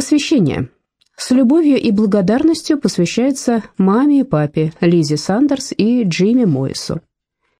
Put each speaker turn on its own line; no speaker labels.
Посвящение. С любовью и благодарностью посвящается маме и папе, Лизе Сандерс и Джимми Мойсу.